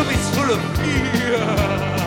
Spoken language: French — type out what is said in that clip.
room is full of fear.